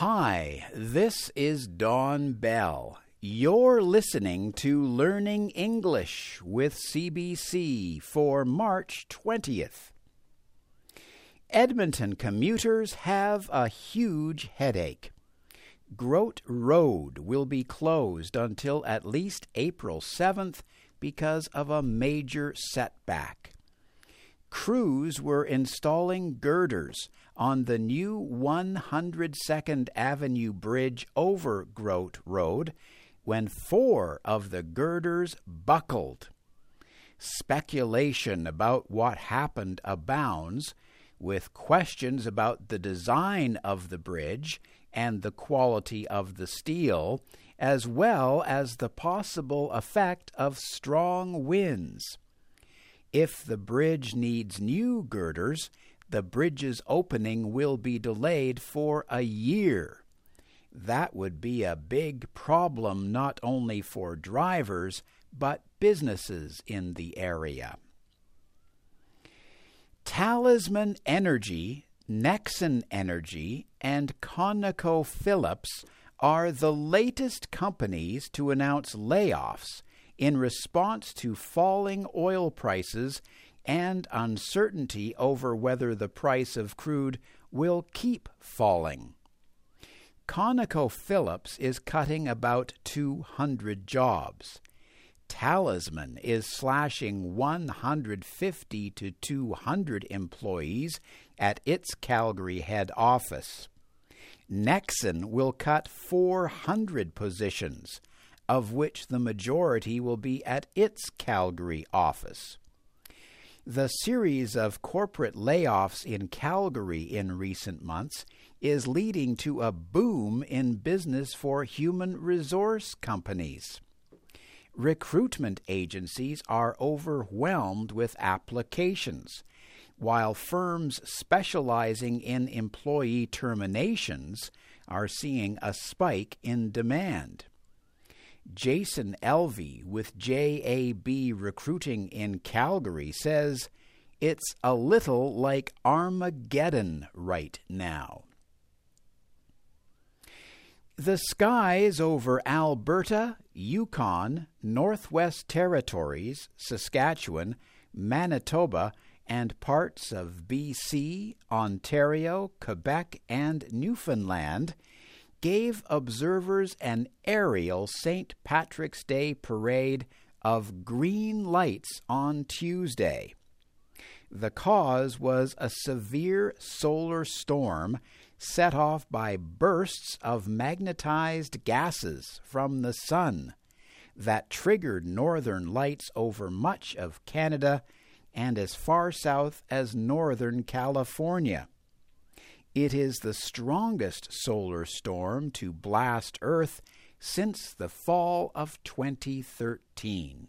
Hi, this is Don Bell. You're listening to Learning English with CBC for March 20th. Edmonton commuters have a huge headache. Groat Road will be closed until at least April 7th because of a major setback. Crews were installing girders on the new 102nd Avenue Bridge over Groat Road when four of the girders buckled. Speculation about what happened abounds, with questions about the design of the bridge and the quality of the steel, as well as the possible effect of strong winds. If the bridge needs new girders, the bridge's opening will be delayed for a year. That would be a big problem not only for drivers, but businesses in the area. Talisman Energy, Nexen Energy, and ConocoPhillips are the latest companies to announce layoffs in response to falling oil prices and uncertainty over whether the price of crude will keep falling. ConocoPhillips is cutting about 200 jobs. Talisman is slashing 150 to 200 employees at its Calgary head office. Nexen will cut 400 positions, of which the majority will be at its Calgary office. The series of corporate layoffs in Calgary in recent months is leading to a boom in business for human resource companies. Recruitment agencies are overwhelmed with applications, while firms specializing in employee terminations are seeing a spike in demand. Jason Elvey with JAB Recruiting in Calgary says it's a little like Armageddon right now. The skies over Alberta, Yukon, Northwest Territories, Saskatchewan, Manitoba, and parts of BC, Ontario, Quebec, and Newfoundland gave observers an aerial St. Patrick's Day parade of green lights on Tuesday. The cause was a severe solar storm set off by bursts of magnetized gases from the sun that triggered northern lights over much of Canada and as far south as northern California. It is the strongest solar storm to blast Earth since the fall of 2013.